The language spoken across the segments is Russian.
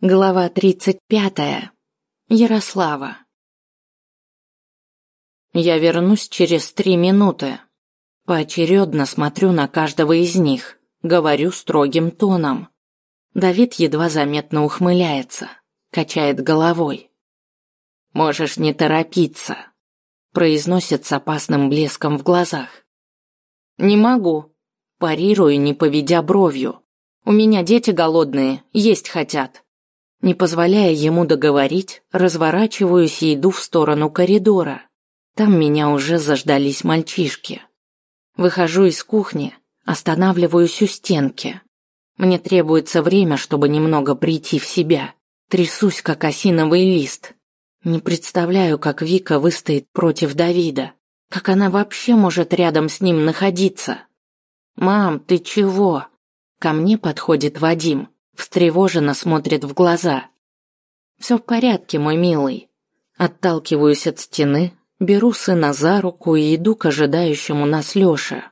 Глава тридцать пятая. Ярослава. Я вернусь через три минуты. Поочередно смотрю на каждого из них, говорю строгим тоном. Давид едва заметно ухмыляется, качает головой. «Можешь не торопиться», – произносит с опасным блеском в глазах. «Не могу», – парирую, не поведя бровью. «У меня дети голодные, есть хотят». Не позволяя ему договорить, разворачиваюсь и иду в сторону коридора. Там меня уже заждались мальчишки. Выхожу из кухни, останавливаюсь у стенки. Мне требуется время, чтобы немного прийти в себя. Трясусь, как осиновый лист. Не представляю, как Вика выстоит против Давида. Как она вообще может рядом с ним находиться? «Мам, ты чего?» Ко мне подходит Вадим встревоженно смотрит в глаза. «Все в порядке, мой милый». Отталкиваюсь от стены, беру сына за руку и иду к ожидающему нас Лёше.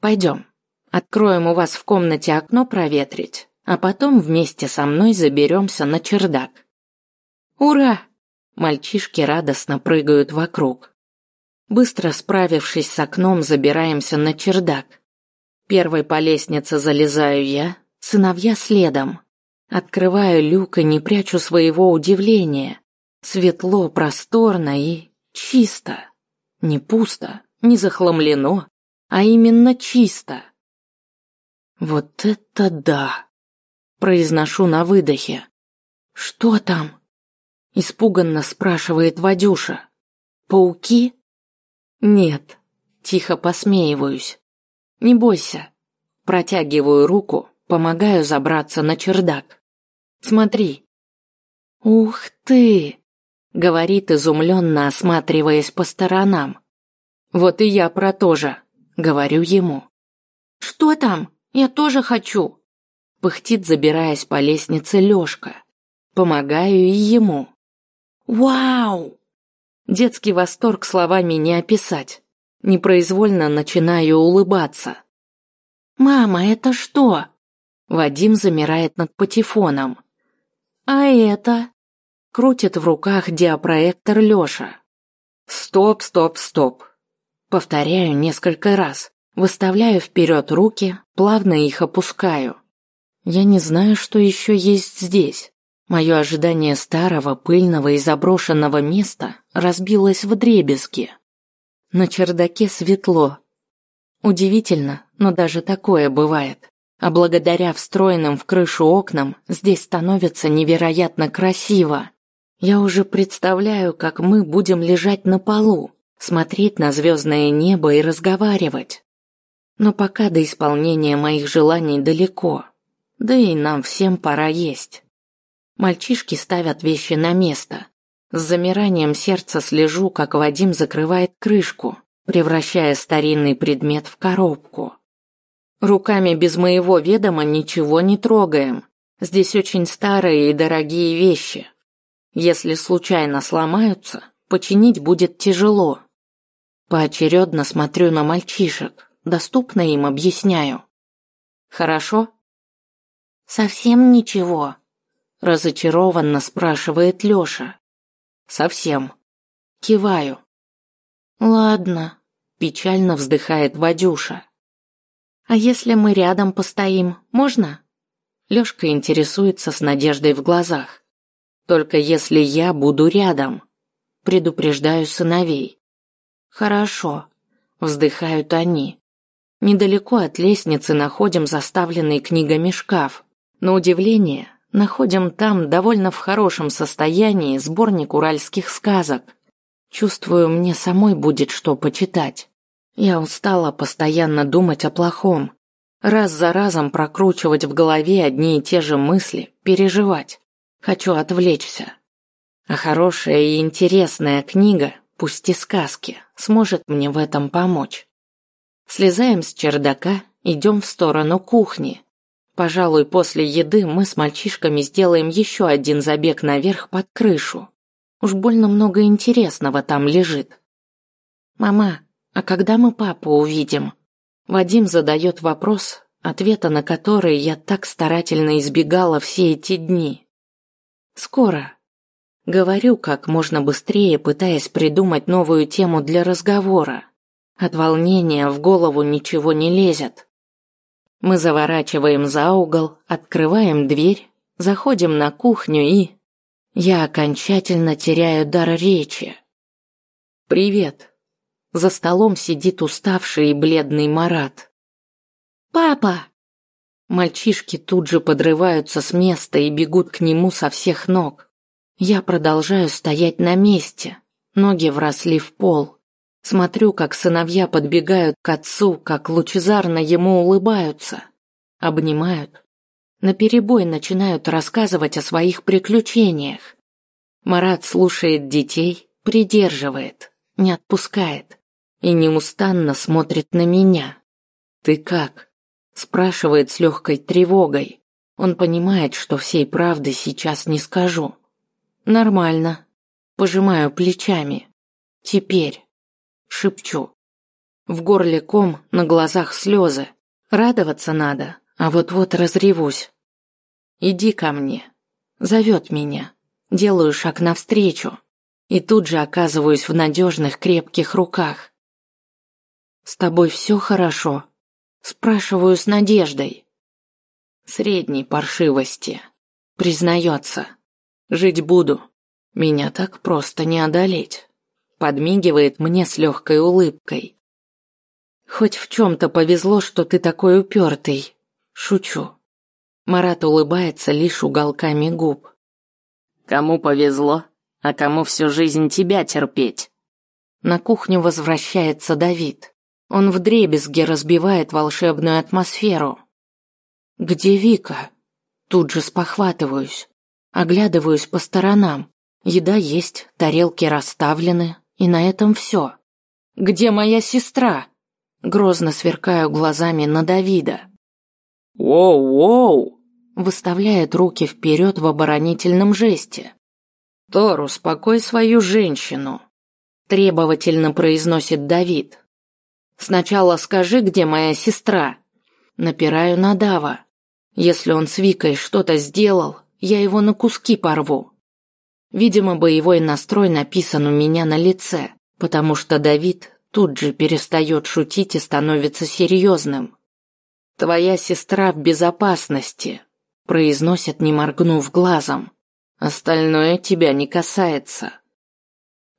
«Пойдем. Откроем у вас в комнате окно проветрить, а потом вместе со мной заберемся на чердак». «Ура!» Мальчишки радостно прыгают вокруг. Быстро справившись с окном, забираемся на чердак. Первой по лестнице залезаю я, Сыновья следом. Открываю люк и не прячу своего удивления. Светло, просторно и чисто. Не пусто, не захламлено, а именно чисто. Вот это да! Произношу на выдохе. Что там? Испуганно спрашивает Вадюша. Пауки? Нет. Тихо посмеиваюсь. Не бойся. Протягиваю руку, Помогаю забраться на чердак. Смотри. Ух ты! Говорит изумленно, осматриваясь по сторонам. Вот и я про то же. Говорю ему. Что там? Я тоже хочу. Пыхтит, забираясь по лестнице Лёшка. Помогаю и ему. Вау! Детский восторг словами не описать. Непроизвольно начинаю улыбаться. «Мама, это что?» Вадим замирает над патефоном. А это? Крутит в руках диапроектор Лёша. Стоп, стоп, стоп. Повторяю несколько раз. Выставляю вперед руки, плавно их опускаю. Я не знаю, что еще есть здесь. Мое ожидание старого, пыльного и заброшенного места разбилось в дребезги. На чердаке светло. Удивительно, но даже такое бывает а благодаря встроенным в крышу окнам здесь становится невероятно красиво. Я уже представляю, как мы будем лежать на полу, смотреть на звездное небо и разговаривать. Но пока до исполнения моих желаний далеко, да и нам всем пора есть. Мальчишки ставят вещи на место. С замиранием сердца слежу, как Вадим закрывает крышку, превращая старинный предмет в коробку. Руками без моего ведома ничего не трогаем. Здесь очень старые и дорогие вещи. Если случайно сломаются, починить будет тяжело. Поочередно смотрю на мальчишек, доступно им объясняю. Хорошо? Совсем ничего, разочарованно спрашивает Лёша. Совсем. Киваю. Ладно, печально вздыхает Вадюша. А если мы рядом постоим, можно? Лёшка интересуется с надеждой в глазах. Только если я буду рядом. Предупреждаю сыновей. Хорошо, вздыхают они. Недалеко от лестницы находим заставленный книгами шкаф. На удивление, находим там довольно в хорошем состоянии сборник уральских сказок. Чувствую, мне самой будет что почитать. Я устала постоянно думать о плохом, раз за разом прокручивать в голове одни и те же мысли, переживать. Хочу отвлечься. А хорошая и интересная книга, пусть и сказки, сможет мне в этом помочь. Слезаем с чердака, идем в сторону кухни. Пожалуй, после еды мы с мальчишками сделаем еще один забег наверх под крышу. Уж больно много интересного там лежит. Мама, а когда мы папу увидим? Вадим задает вопрос, ответа на который я так старательно избегала все эти дни. Скоро. Говорю как можно быстрее, пытаясь придумать новую тему для разговора. От волнения в голову ничего не лезет. Мы заворачиваем за угол, открываем дверь, заходим на кухню и... Я окончательно теряю дар речи. «Привет». За столом сидит уставший и бледный Марат. «Папа!» Мальчишки тут же подрываются с места и бегут к нему со всех ног. Я продолжаю стоять на месте. Ноги вросли в пол. Смотрю, как сыновья подбегают к отцу, как лучезарно ему улыбаются. Обнимают. Наперебой начинают рассказывать о своих приключениях. Марат слушает детей, придерживает, не отпускает и неустанно смотрит на меня. «Ты как?» – спрашивает с легкой тревогой. Он понимает, что всей правды сейчас не скажу. «Нормально». Пожимаю плечами. «Теперь». Шепчу. В горле ком, на глазах слезы. Радоваться надо, а вот-вот разревусь. «Иди ко мне». Зовет меня. Делаю шаг навстречу. И тут же оказываюсь в надежных крепких руках. «С тобой все хорошо?» Спрашиваю с надеждой. Средней паршивости. Признается. Жить буду. Меня так просто не одолеть. Подмигивает мне с легкой улыбкой. Хоть в чем-то повезло, что ты такой упертый. Шучу. Марат улыбается лишь уголками губ. Кому повезло, а кому всю жизнь тебя терпеть? На кухню возвращается Давид. Он вдребезги разбивает волшебную атмосферу. Где Вика? Тут же спохватываюсь. Оглядываюсь по сторонам. Еда есть, тарелки расставлены, и на этом все. Где моя сестра? Грозно сверкаю глазами на Давида. «Воу-воу!» выставляет руки вперед в оборонительном жесте. «Тор, успокой свою женщину», требовательно произносит Давид. «Сначала скажи, где моя сестра?» Напираю на Дава. Если он с Викой что-то сделал, я его на куски порву. Видимо, боевой настрой написан у меня на лице, потому что Давид тут же перестает шутить и становится серьезным. «Твоя сестра в безопасности», – произносит, не моргнув глазом. «Остальное тебя не касается».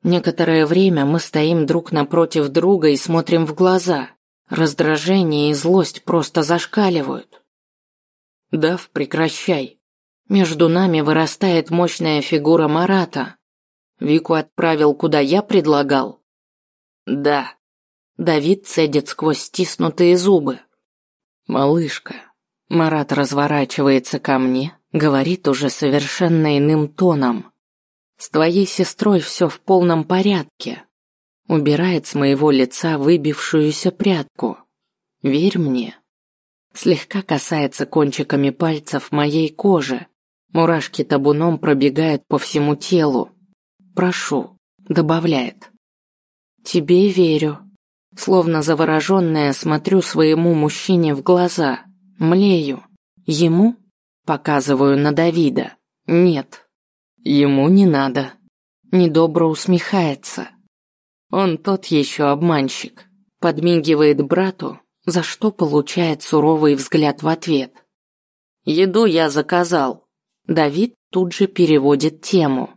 Некоторое время мы стоим друг напротив друга и смотрим в глаза. Раздражение и злость просто зашкаливают. «Дав, прекращай», между нами вырастает мощная фигура Марата. Вику отправил, куда я предлагал. Да. Давид цедит сквозь стиснутые зубы. Малышка. Марат разворачивается ко мне, говорит уже совершенно иным тоном. С твоей сестрой все в полном порядке. Убирает с моего лица выбившуюся прядку. Верь мне. Слегка касается кончиками пальцев моей кожи, Мурашки табуном пробегают по всему телу. Прошу, добавляет. Тебе верю. Словно завороженная смотрю своему мужчине в глаза. Млею. Ему? Показываю на Давида. Нет. Ему не надо. Недобро усмехается. Он тот еще обманщик. Подмигивает брату, за что получает суровый взгляд в ответ. Еду я заказал. Давид тут же переводит тему.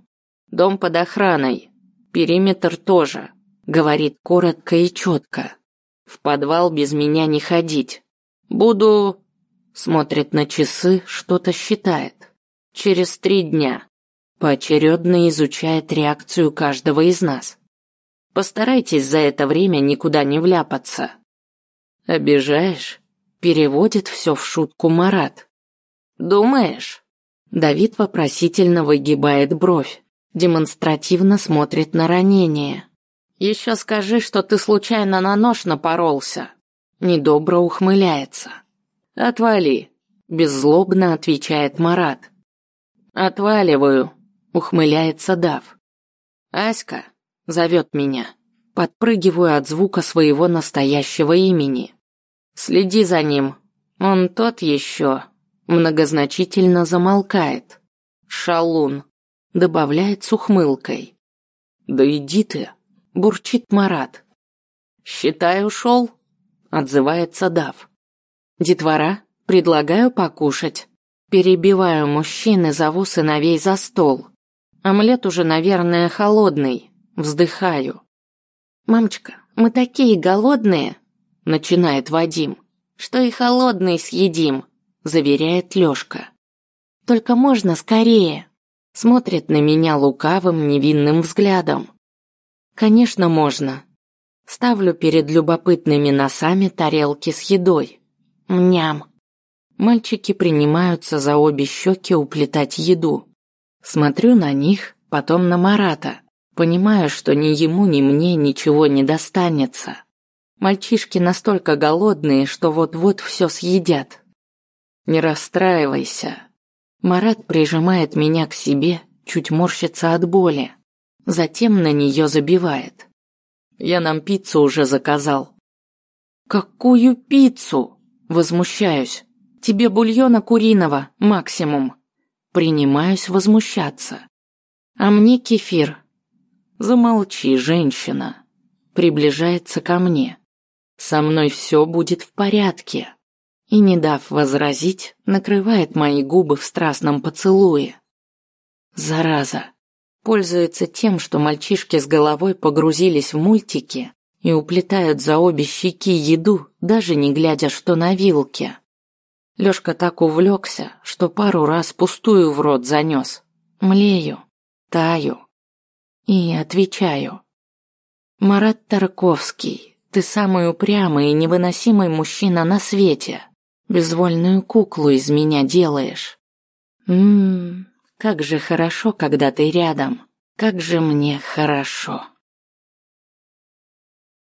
Дом под охраной. Периметр тоже. Говорит коротко и четко. В подвал без меня не ходить. Буду... Смотрит на часы, что-то считает. Через три дня. Поочередно изучает реакцию каждого из нас. Постарайтесь за это время никуда не вляпаться. Обижаешь? Переводит все в шутку Марат. Думаешь? Давид вопросительно выгибает бровь, демонстративно смотрит на ранение. «Еще скажи, что ты случайно на нож напоролся». Недобро ухмыляется. «Отвали», – беззлобно отвечает Марат. «Отваливаю», – ухмыляется Дав. «Аська», – зовет меня. Подпрыгиваю от звука своего настоящего имени. «Следи за ним, он тот еще», многозначительно замолкает. шалун, добавляет с ухмылкой. Да иди ты, бурчит Марат. Считай, ушел, отзывается Дав. Детвора, предлагаю покушать. Перебиваю мужчин и зову сыновей за стол. Омлет уже, наверное, холодный. Вздыхаю. «Мамочка, мы такие голодные!» Начинает Вадим. «Что и холодный съедим!» Заверяет Лёшка. «Только можно скорее!» Смотрит на меня лукавым, невинным взглядом. «Конечно, можно!» Ставлю перед любопытными носами тарелки с едой. Мням. Мальчики принимаются за обе щеки уплетать еду. Смотрю на них, потом на Марата. Понимаю, что ни ему, ни мне ничего не достанется. Мальчишки настолько голодные, что вот-вот все съедят. Не расстраивайся. Марат прижимает меня к себе, чуть морщится от боли. Затем на нее забивает. Я нам пиццу уже заказал. Какую пиццу? Возмущаюсь. Тебе бульона куриного, максимум. Принимаюсь возмущаться. А мне кефир. Замолчи, женщина. Приближается ко мне. Со мной все будет в порядке. И, не дав возразить, накрывает мои губы в страстном поцелуе. Зараза. Пользуется тем, что мальчишки с головой погрузились в мультики и уплетают за обе щеки еду, даже не глядя, что на вилке. Лёшка так увлекся, что пару раз пустую в рот занес. Млею, таю и отвечаю. Марат Тарковский, ты самый упрямый и невыносимый мужчина на свете. Безвольную куклу из меня делаешь. Ммм, как же хорошо, когда ты рядом. Как же мне хорошо.